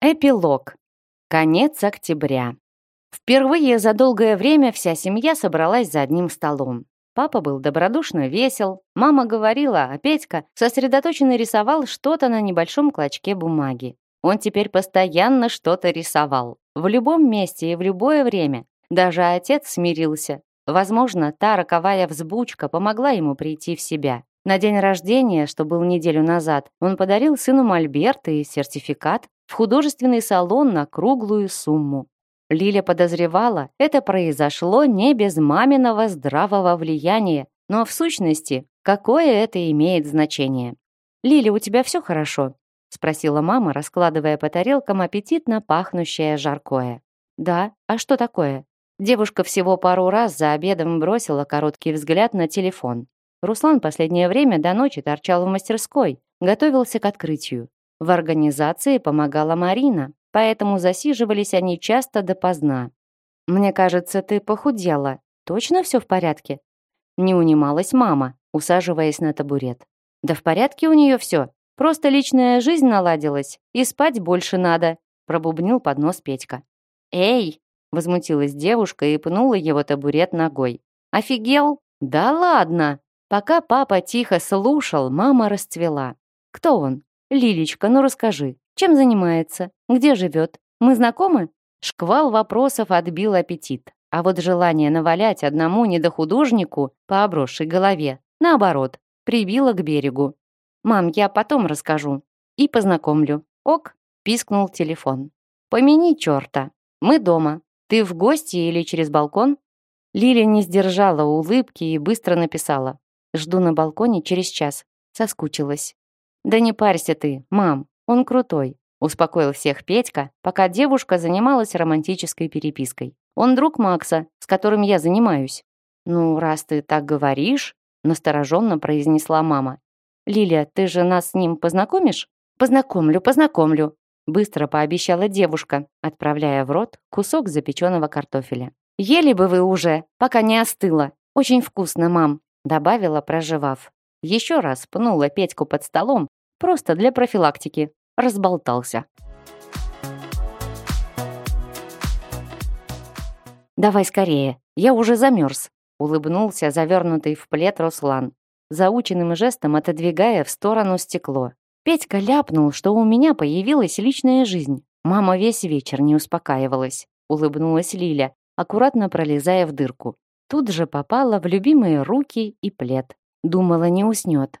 Эпилог. Конец октября. Впервые за долгое время вся семья собралась за одним столом. Папа был добродушно весел, мама говорила, а Петька сосредоточенно рисовал что-то на небольшом клочке бумаги. Он теперь постоянно что-то рисовал. В любом месте и в любое время. Даже отец смирился. Возможно, та роковая взбучка помогла ему прийти в себя. На день рождения, что был неделю назад, он подарил сыну мольберт и сертификат в художественный салон на круглую сумму. Лиля подозревала, это произошло не без маминого здравого влияния, но в сущности, какое это имеет значение? «Лиля, у тебя все хорошо?» — спросила мама, раскладывая по тарелкам аппетитно пахнущее жаркое. «Да, а что такое?» Девушка всего пару раз за обедом бросила короткий взгляд на телефон. Руслан последнее время до ночи торчал в мастерской, готовился к открытию. В организации помогала Марина, поэтому засиживались они часто допоздна. «Мне кажется, ты похудела. Точно все в порядке?» Не унималась мама, усаживаясь на табурет. «Да в порядке у нее все. Просто личная жизнь наладилась, и спать больше надо», пробубнил под нос Петька. «Эй!» — возмутилась девушка и пнула его табурет ногой. «Офигел? Да ладно!» Пока папа тихо слушал, мама расцвела. «Кто он? Лилечка, ну расскажи, чем занимается? Где живет? Мы знакомы?» Шквал вопросов отбил аппетит. А вот желание навалять одному недохудожнику по обросшей голове, наоборот, прибило к берегу. «Мам, я потом расскажу. И познакомлю». «Ок», — пискнул телефон. «Помяни черта. Мы дома. Ты в гости или через балкон?» Лиля не сдержала улыбки и быстро написала. Жду на балконе через час. Соскучилась. Да не парься ты, мам, он крутой. Успокоил всех Петька, пока девушка занималась романтической перепиской. Он друг Макса, с которым я занимаюсь. Ну, раз ты так говоришь, настороженно произнесла мама. Лилия, ты же нас с ним познакомишь? Познакомлю, познакомлю, быстро пообещала девушка, отправляя в рот кусок запеченного картофеля. Ели бы вы уже, пока не остыло. Очень вкусно, мам добавила, проживав. Еще раз пнула Петьку под столом, просто для профилактики. Разболтался. «Давай скорее, я уже замерз», — улыбнулся завернутый в плед Руслан, заученным жестом отодвигая в сторону стекло. Петька ляпнул, что у меня появилась личная жизнь. Мама весь вечер не успокаивалась. Улыбнулась Лиля, аккуратно пролезая в дырку. Тут же попала в любимые руки и плед. Думала, не уснет.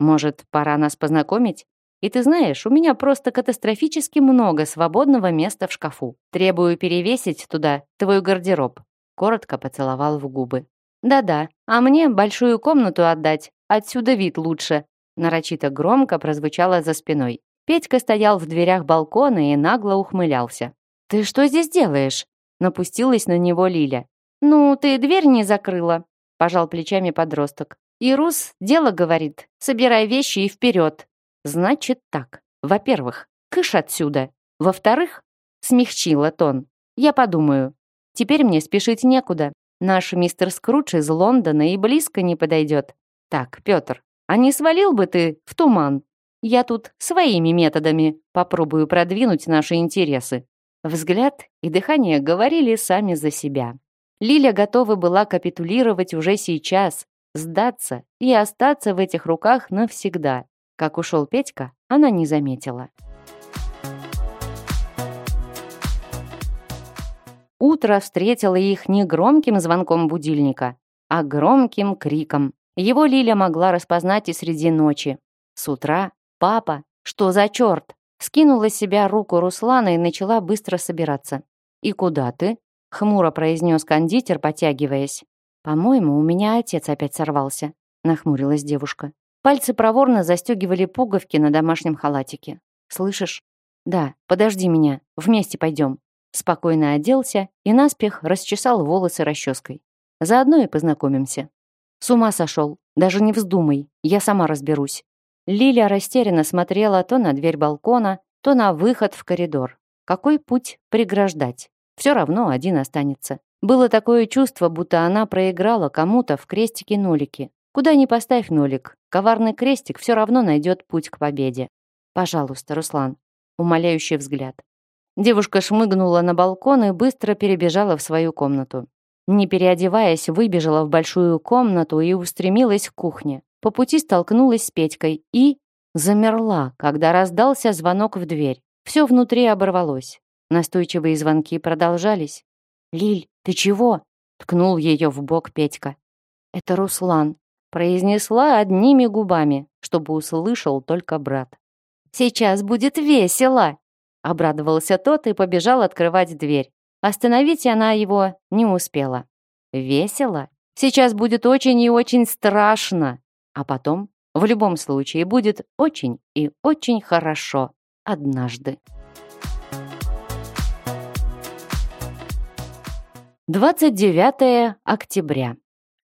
Может, пора нас познакомить? И ты знаешь, у меня просто катастрофически много свободного места в шкафу. Требую перевесить туда твой гардероб. Коротко поцеловал в губы. Да-да, а мне большую комнату отдать. Отсюда вид лучше. Нарочито громко прозвучало за спиной. Петька стоял в дверях балкона и нагло ухмылялся. «Ты что здесь делаешь?» Напустилась на него Лиля. «Ну, ты дверь не закрыла», — пожал плечами подросток. «И Рус дело говорит, собирай вещи и вперед». «Значит так. Во-первых, кыш отсюда. Во-вторых, смягчила тон. Я подумаю. Теперь мне спешить некуда. Наш мистер Скрудж из Лондона и близко не подойдет. Так, Петр, а не свалил бы ты в туман? Я тут своими методами попробую продвинуть наши интересы». Взгляд и дыхание говорили сами за себя. Лиля готова была капитулировать уже сейчас, сдаться и остаться в этих руках навсегда. Как ушел Петька, она не заметила. Утро встретило их не громким звонком будильника, а громким криком. Его Лиля могла распознать и среди ночи. С утра «Папа, что за черт?» Скинула с себя руку Руслана и начала быстро собираться. «И куда ты?» хмуро произнес кондитер, потягиваясь. «По-моему, у меня отец опять сорвался», — нахмурилась девушка. Пальцы проворно застегивали пуговки на домашнем халатике. «Слышишь?» «Да, подожди меня, вместе пойдем». Спокойно оделся и наспех расчесал волосы расческой. Заодно и познакомимся. С ума сошел, даже не вздумай, я сама разберусь. Лиля растерянно смотрела то на дверь балкона, то на выход в коридор. Какой путь преграждать? Все равно один останется. Было такое чувство, будто она проиграла кому-то в крестике-нолике. Куда ни поставь нолик, коварный крестик все равно найдет путь к победе. Пожалуйста, Руслан. Умоляющий взгляд. Девушка шмыгнула на балкон и быстро перебежала в свою комнату. Не переодеваясь, выбежала в большую комнату и устремилась к кухне. По пути столкнулась с Петькой и... Замерла, когда раздался звонок в дверь. Все внутри оборвалось. Настойчивые звонки продолжались. «Лиль, ты чего?» — ткнул ее в бок Петька. «Это Руслан», — произнесла одними губами, чтобы услышал только брат. «Сейчас будет весело!» — обрадовался тот и побежал открывать дверь. Остановить она его не успела. «Весело? Сейчас будет очень и очень страшно!» А потом, в любом случае, будет очень и очень хорошо однажды. 29 октября.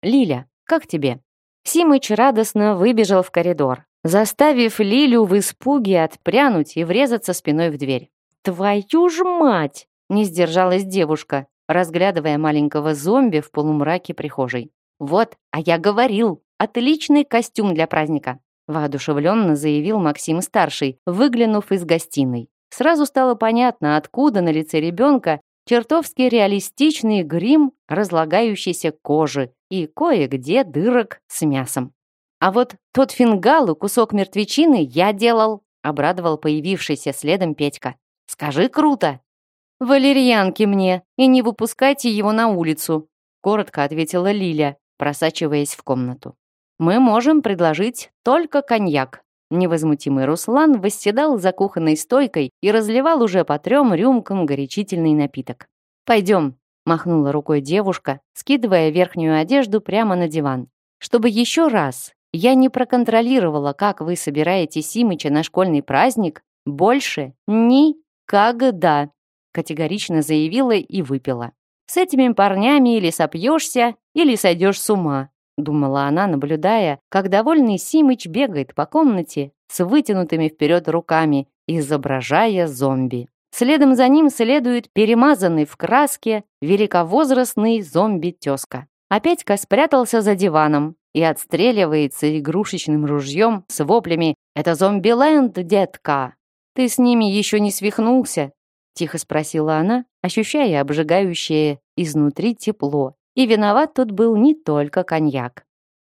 Лиля, как тебе? Симыч радостно выбежал в коридор, заставив Лилю в испуге отпрянуть и врезаться спиной в дверь. «Твою ж мать!» — не сдержалась девушка, разглядывая маленького зомби в полумраке прихожей. «Вот, а я говорил, отличный костюм для праздника!» воодушевленно заявил Максим-старший, выглянув из гостиной. Сразу стало понятно, откуда на лице ребенка чертовски реалистичный грим разлагающейся кожи и кое-где дырок с мясом. А вот тот фингал и кусок мертвечины я делал, обрадовал появившийся следом Петька. Скажи круто. Валерьянки мне и не выпускайте его на улицу, коротко ответила Лиля, просачиваясь в комнату. Мы можем предложить только коньяк. Невозмутимый Руслан восседал за кухонной стойкой и разливал уже по трем рюмкам горячительный напиток. «Пойдем», — махнула рукой девушка, скидывая верхнюю одежду прямо на диван. «Чтобы еще раз я не проконтролировала, как вы собираете Симыча на школьный праздник, больше никогда», — категорично заявила и выпила. «С этими парнями или сопьешься, или сойдешь с ума думала она, наблюдая, как довольный Симыч бегает по комнате с вытянутыми вперед руками, изображая зомби. Следом за ним следует перемазанный в краске великовозрастный зомби-тезка. Опять-ка спрятался за диваном и отстреливается игрушечным ружьем с воплями «Это зомби-ленд, детка!» «Ты с ними еще не свихнулся?» Тихо спросила она, ощущая обжигающее изнутри тепло и виноват тут был не только коньяк.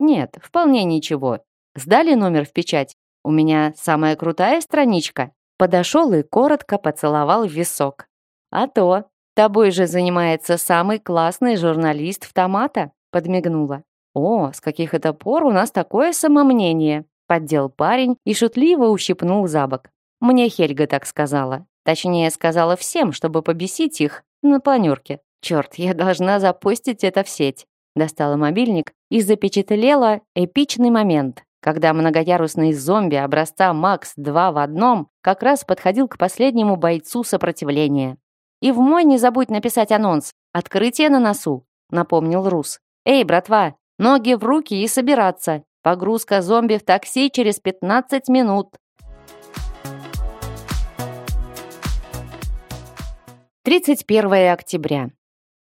Нет, вполне ничего. Сдали номер в печать? У меня самая крутая страничка. Подошел и коротко поцеловал висок. А то, тобой же занимается самый классный журналист в Томата, подмигнула. О, с каких это пор у нас такое самомнение? Поддел парень и шутливо ущипнул за бок. Мне Хельга так сказала. Точнее, сказала всем, чтобы побесить их на планерке. Черт, я должна запустить это в сеть. Достала мобильник и запечатлела эпичный момент, когда многоярусный зомби образца Макс-2 в одном как раз подходил к последнему бойцу сопротивления. «И в мой не забудь написать анонс. Открытие на носу», — напомнил Рус. «Эй, братва, ноги в руки и собираться. Погрузка зомби в такси через 15 минут». 31 октября.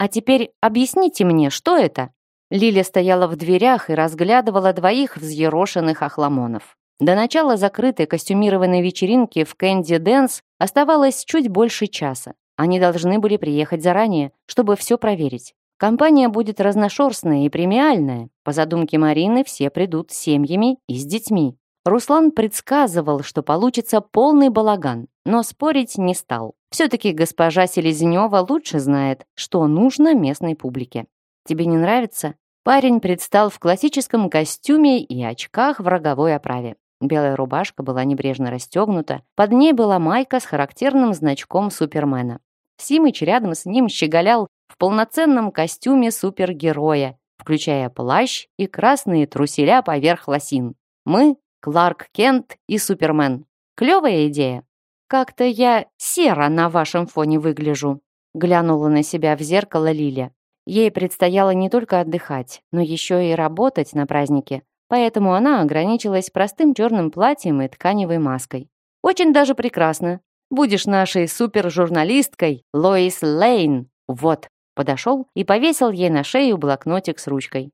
А теперь объясните мне, что это?» Лиля стояла в дверях и разглядывала двоих взъерошенных охламонов. До начала закрытой костюмированной вечеринки в Кэнди Дэнс оставалось чуть больше часа. Они должны были приехать заранее, чтобы все проверить. Компания будет разношерстная и премиальная. По задумке Марины все придут с семьями и с детьми. Руслан предсказывал, что получится полный балаган, но спорить не стал. Все-таки госпожа Селезнева лучше знает, что нужно местной публике. Тебе не нравится? Парень предстал в классическом костюме и очках в роговой оправе. Белая рубашка была небрежно расстегнута, под ней была майка с характерным значком Супермена. Симыч рядом с ним щеголял в полноценном костюме супергероя, включая плащ и красные труселя поверх лосин. Мы — Кларк Кент и Супермен. Клевая идея. «Как-то я серо на вашем фоне выгляжу», глянула на себя в зеркало Лиля. Ей предстояло не только отдыхать, но еще и работать на празднике, поэтому она ограничилась простым черным платьем и тканевой маской. «Очень даже прекрасно. Будешь нашей супер-журналисткой Лоис Лейн. Вот». Подошел и повесил ей на шею блокнотик с ручкой.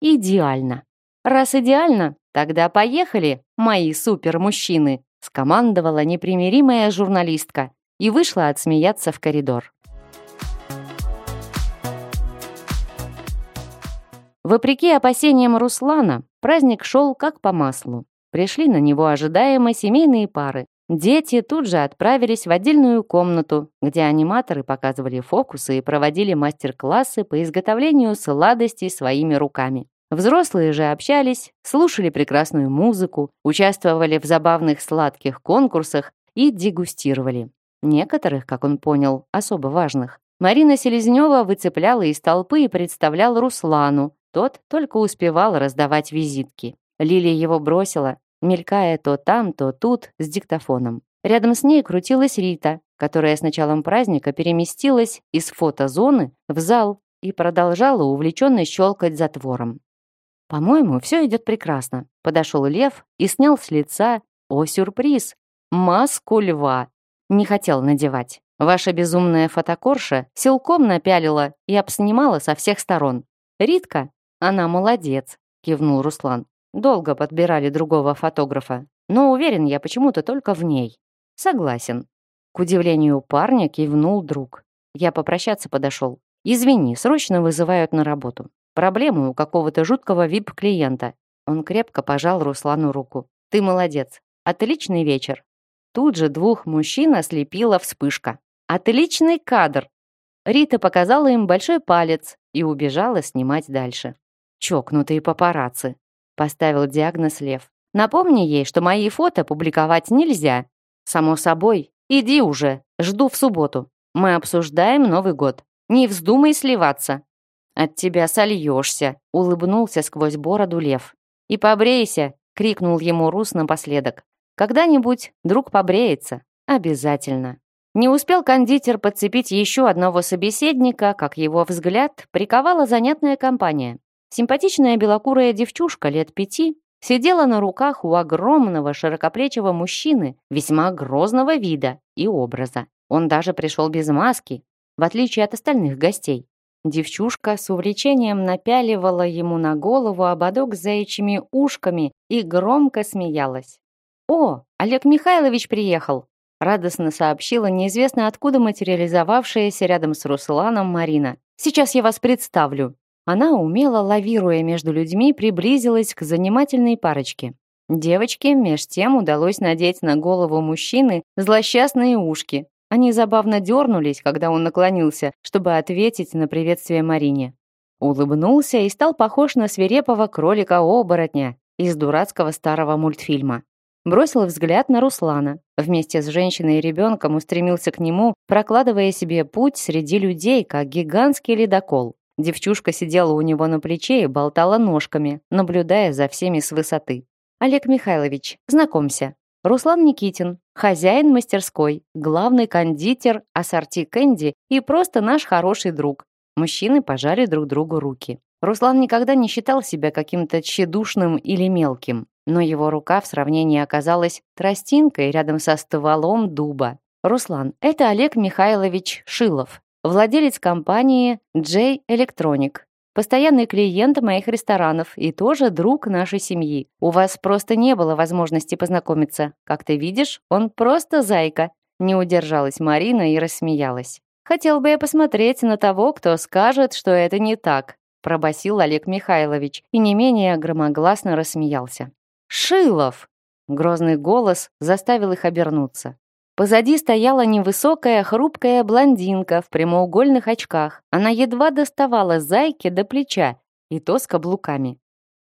«Идеально. Раз идеально, тогда поехали, мои супер-мужчины» скомандовала непримиримая журналистка и вышла отсмеяться в коридор. Вопреки опасениям Руслана, праздник шел как по маслу. Пришли на него ожидаемо семейные пары. Дети тут же отправились в отдельную комнату, где аниматоры показывали фокусы и проводили мастер-классы по изготовлению сладостей своими руками. Взрослые же общались, слушали прекрасную музыку, участвовали в забавных сладких конкурсах и дегустировали. Некоторых, как он понял, особо важных. Марина Селезнева выцепляла из толпы и представляла Руслану. Тот только успевал раздавать визитки. Лилия его бросила, мелькая то там, то тут с диктофоном. Рядом с ней крутилась Рита, которая с началом праздника переместилась из фотозоны в зал и продолжала увлеченно щелкать затвором. «По-моему, все идет прекрасно», — подошел Лев и снял с лица, о, сюрприз, маску льва. Не хотел надевать. Ваша безумная фотокорша силком напялила и обснимала со всех сторон. Ритка, она молодец, кивнул Руслан. Долго подбирали другого фотографа, но уверен я почему-то только в ней. Согласен. К удивлению парня кивнул друг. Я попрощаться подошел. Извини, срочно вызывают на работу. Проблемы у какого-то жуткого вип-клиента. Он крепко пожал Руслану руку. Ты молодец. Отличный вечер. Тут же двух мужчин ослепила вспышка. Отличный кадр. Рита показала им большой палец и убежала снимать дальше. Чокнутые папарацци. Поставил диагноз Лев. Напомни ей, что мои фото публиковать нельзя. Само собой. Иди уже. Жду в субботу. Мы обсуждаем Новый год. Не вздумай сливаться. От тебя сольешься», — улыбнулся сквозь бороду лев. «И побрейся», — крикнул ему Рус напоследок. «Когда-нибудь друг побреется. Обязательно». Не успел кондитер подцепить еще одного собеседника, как его взгляд приковала занятная компания. Симпатичная белокурая девчушка лет пяти сидела на руках у огромного широкоплечего мужчины весьма грозного вида и образа. Он даже пришел без маски, в отличие от остальных гостей. Девчушка с увлечением напяливала ему на голову ободок с заячьими ушками и громко смеялась. «О, Олег Михайлович приехал!» радостно сообщила неизвестно откуда материализовавшаяся рядом с Русланом Марина. «Сейчас я вас представлю». Она, умело лавируя между людьми, приблизилась к занимательной парочке. Девочке меж тем удалось надеть на голову мужчины злосчастные ушки, они забавно дернулись, когда он наклонился, чтобы ответить на приветствие Марине. Улыбнулся и стал похож на свирепого кролика-оборотня из дурацкого старого мультфильма. Бросил взгляд на Руслана. Вместе с женщиной и ребенком устремился к нему, прокладывая себе путь среди людей, как гигантский ледокол. Девчушка сидела у него на плече и болтала ножками, наблюдая за всеми с высоты. «Олег Михайлович, знакомься, Руслан Никитин, хозяин мастерской, главный кондитер ассорти Кэнди и просто наш хороший друг. Мужчины пожали друг другу руки. Руслан никогда не считал себя каким-то тщедушным или мелким, но его рука в сравнении оказалась тростинкой рядом со стволом дуба. Руслан, это Олег Михайлович Шилов, владелец компании J Electronic, Постоянный клиент моих ресторанов и тоже друг нашей семьи. У вас просто не было возможности познакомиться. Как ты видишь, он просто зайка». Не удержалась Марина и рассмеялась. «Хотел бы я посмотреть на того, кто скажет, что это не так», пробасил Олег Михайлович и не менее громогласно рассмеялся. «Шилов!» Грозный голос заставил их обернуться. Позади стояла невысокая, хрупкая блондинка в прямоугольных очках. Она едва доставала зайке до плеча, и то с каблуками.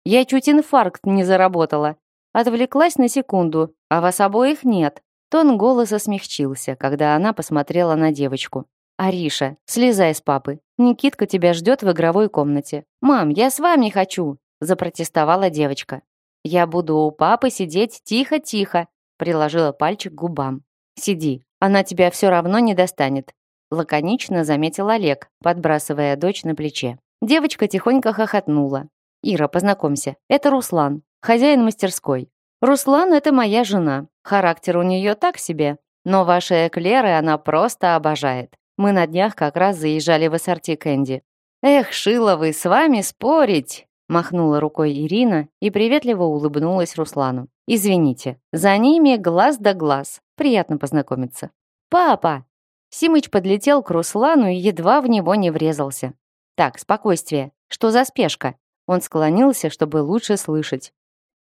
Я чуть инфаркт не заработала. Отвлеклась на секунду, а вас обоих нет. Тон голоса смягчился, когда она посмотрела на девочку. «Ариша, слезай с папы. Никитка тебя ждет в игровой комнате. Мам, я с вами хочу!» запротестовала девочка. «Я буду у папы сидеть тихо-тихо», приложила пальчик к губам. Сиди, она тебя все равно не достанет», лаконично заметил Олег, подбрасывая дочь на плече. Девочка тихонько хохотнула. «Ира, познакомься, это Руслан, хозяин мастерской. Руслан — это моя жена. Характер у нее так себе, но ваши эклеры она просто обожает. Мы на днях как раз заезжали в ассорти Кэнди. Эх, Шиловы, с вами спорить!» Махнула рукой Ирина и приветливо улыбнулась Руслану. «Извините, за ними глаз да глаз. Приятно познакомиться». Папа!» Симыч подлетел к Руслану и едва в него не врезался. «Так, спокойствие. Что за спешка?» Он склонился, чтобы лучше слышать.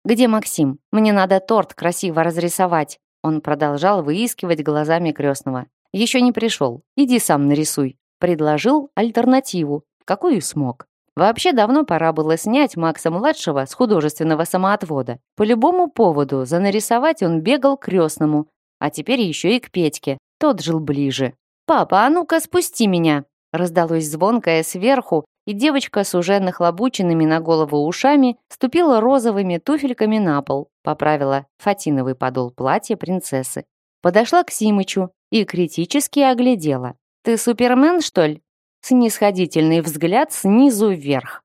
«Где Максим? Мне надо торт красиво разрисовать». Он продолжал выискивать глазами крестного. «Еще не пришел. Иди сам нарисуй». Предложил альтернативу, какую смог. Вообще давно пора было снять Макса-младшего с художественного самоотвода. По любому поводу за нарисовать он бегал крестному, а теперь еще и к Петьке. Тот жил ближе. «Папа, а ну-ка спусти меня!» Раздалось звонкое сверху, и девочка с уже нахлобученными на голову ушами ступила розовыми туфельками на пол, поправила фатиновый подол платья принцессы. Подошла к Симычу и критически оглядела. «Ты супермен, что ли?» Снисходительный взгляд снизу вверх.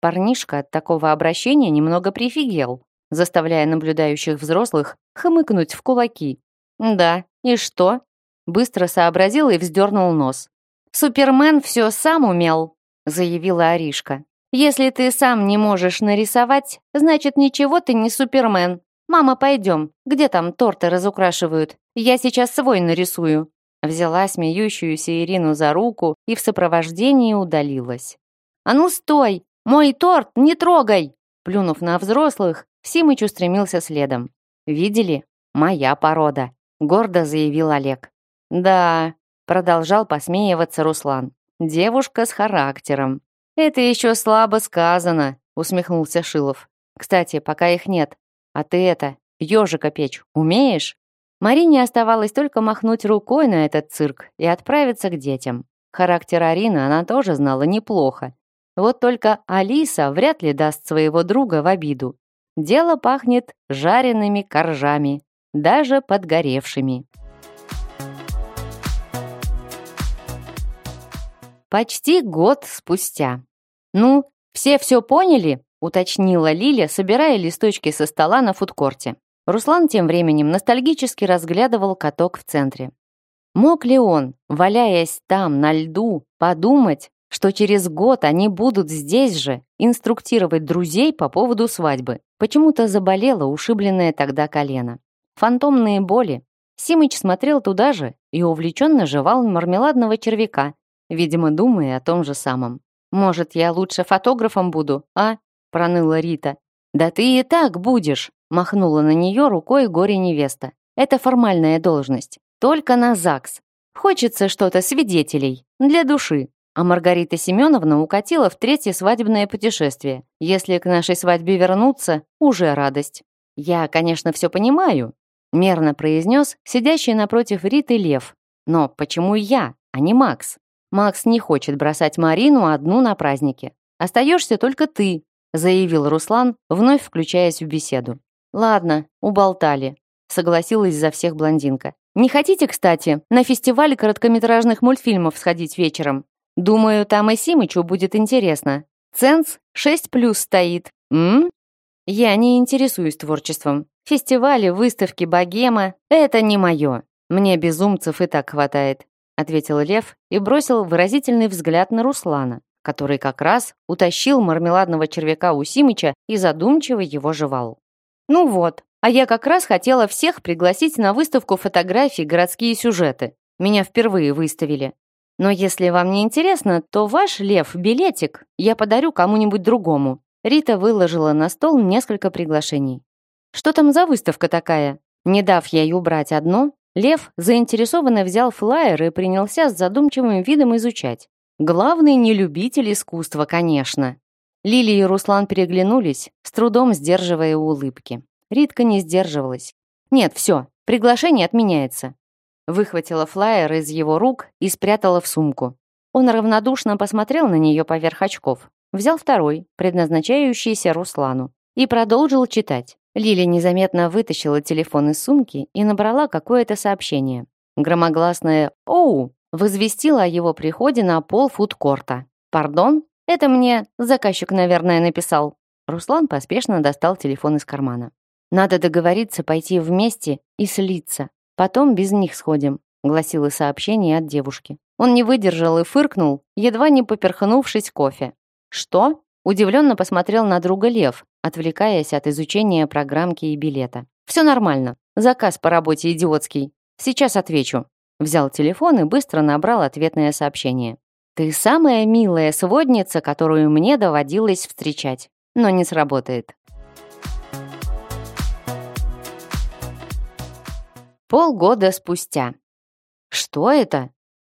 Парнишка от такого обращения немного прифигел, заставляя наблюдающих взрослых хмыкнуть в кулаки. «Да, и что?» Быстро сообразил и вздернул нос. «Супермен все сам умел», заявила Аришка. «Если ты сам не можешь нарисовать, значит, ничего ты не супермен. Мама, пойдем. Где там торты разукрашивают? Я сейчас свой нарисую». Взяла смеющуюся Ирину за руку и в сопровождении удалилась. «А ну стой! Мой торт не трогай!» Плюнув на взрослых, Симыч устремился следом. «Видели? Моя порода», — гордо заявил Олег. «Да», — продолжал посмеиваться Руслан. Девушка с характером. Это еще слабо сказано, усмехнулся Шилов. Кстати, пока их нет. А ты это, ежика печь, умеешь? Марине оставалось только махнуть рукой на этот цирк и отправиться к детям. Характер Арины она тоже знала неплохо. Вот только Алиса вряд ли даст своего друга в обиду. Дело пахнет жареными коржами, даже подгоревшими. Почти год спустя. «Ну, все все поняли?» — уточнила Лиля, собирая листочки со стола на фудкорте. Руслан тем временем ностальгически разглядывал каток в центре. Мог ли он, валяясь там, на льду, подумать, что через год они будут здесь же инструктировать друзей по поводу свадьбы? Почему-то заболело ушибленное тогда колено. Фантомные боли. Симыч смотрел туда же и увлеченно жевал мармеладного червяка, видимо, думая о том же самом. «Может, я лучше фотографом буду, а?» — проныла Рита. «Да ты и так будешь!» — махнула на нее рукой горе-невеста. «Это формальная должность. Только на ЗАГС. Хочется что-то свидетелей. Для души. А Маргарита Семеновна укатила в третье свадебное путешествие. Если к нашей свадьбе вернуться, уже радость. Я, конечно, все понимаю, мерно произнес сидящий напротив Риты Лев. Но почему я, а не Макс? Макс не хочет бросать Марину одну на празднике. Остаешься только ты, заявил Руслан, вновь включаясь в беседу. Ладно, уболтали, согласилась за всех блондинка. Не хотите, кстати, на фестиваль короткометражных мультфильмов сходить вечером? Думаю, там и Симычу будет интересно. Ценз 6 плюс стоит. М? Я не интересуюсь творчеством. Фестивали, выставки, богема — это не мое. Мне безумцев и так хватает ответил Лев и бросил выразительный взгляд на Руслана, который как раз утащил мармеладного червяка у Симыча и задумчиво его жевал. «Ну вот, а я как раз хотела всех пригласить на выставку фотографий «Городские сюжеты». Меня впервые выставили. Но если вам не интересно, то ваш Лев билетик я подарю кому-нибудь другому». Рита выложила на стол несколько приглашений. «Что там за выставка такая?» Не дав ей убрать одно, Лев заинтересованно взял флаер и принялся с задумчивым видом изучать. Главный не любитель искусства, конечно. Лили и Руслан переглянулись, с трудом сдерживая улыбки. Ритка не сдерживалась. «Нет, все, приглашение отменяется». Выхватила флаер из его рук и спрятала в сумку. Он равнодушно посмотрел на нее поверх очков. Взял второй, предназначающийся Руслану, и продолжил читать. Лили незаметно вытащила телефон из сумки и набрала какое-то сообщение. Громогласное «Оу!» возвестило о его приходе на пол фудкорта. «Пардон? Это мне заказчик, наверное, написал». Руслан поспешно достал телефон из кармана. «Надо договориться пойти вместе и слиться. Потом без них сходим», гласило сообщение от девушки. Он не выдержал и фыркнул, едва не поперхнувшись кофе. «Что?» Удивленно посмотрел на друга Лев, отвлекаясь от изучения программки и билета. «Все нормально. Заказ по работе идиотский. Сейчас отвечу». Взял телефон и быстро набрал ответное сообщение. «Ты самая милая сводница, которую мне доводилось встречать, но не сработает». Полгода спустя. «Что это?»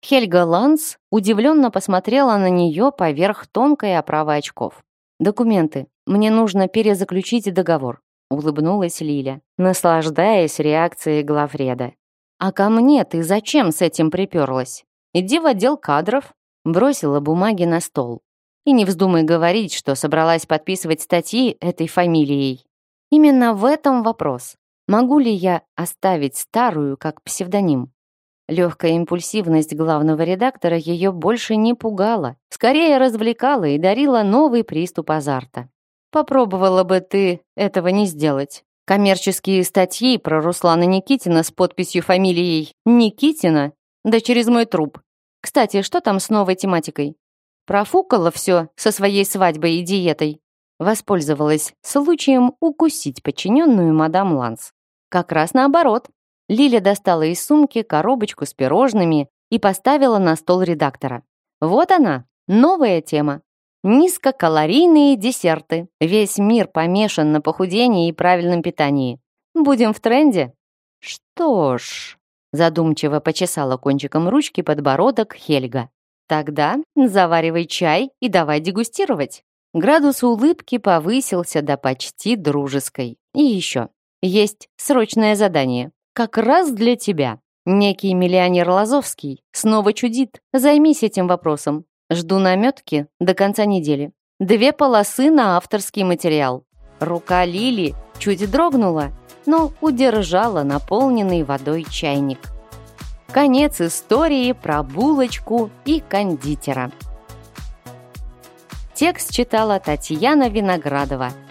Хельга Ланс удивленно посмотрела на нее поверх тонкой оправы очков. «Документы. Мне нужно перезаключить договор», — улыбнулась Лиля, наслаждаясь реакцией главреда. «А ко мне ты зачем с этим приперлась? Иди в отдел кадров», — бросила бумаги на стол. «И не вздумай говорить, что собралась подписывать статьи этой фамилией. Именно в этом вопрос. Могу ли я оставить старую как псевдоним?» Легкая импульсивность главного редактора ее больше не пугала, скорее развлекала и дарила новый приступ азарта. Попробовала бы ты этого не сделать. Коммерческие статьи про Руслана Никитина с подписью фамилией Никитина, да через мой труп. Кстати, что там с новой тематикой? Профукала все со своей свадьбой и диетой. Воспользовалась случаем укусить подчиненную мадам Ланс. Как раз наоборот. Лиля достала из сумки коробочку с пирожными и поставила на стол редактора. Вот она, новая тема. Низкокалорийные десерты. Весь мир помешан на похудении и правильном питании. Будем в тренде? Что ж, задумчиво почесала кончиком ручки подбородок Хельга. Тогда заваривай чай и давай дегустировать. Градус улыбки повысился до почти дружеской. И еще. Есть срочное задание. Как раз для тебя. Некий миллионер Лазовский снова чудит. Займись этим вопросом. Жду наметки до конца недели. Две полосы на авторский материал. Рука Лили чуть дрогнула, но удержала наполненный водой чайник. Конец истории про булочку и кондитера. Текст читала Татьяна Виноградова –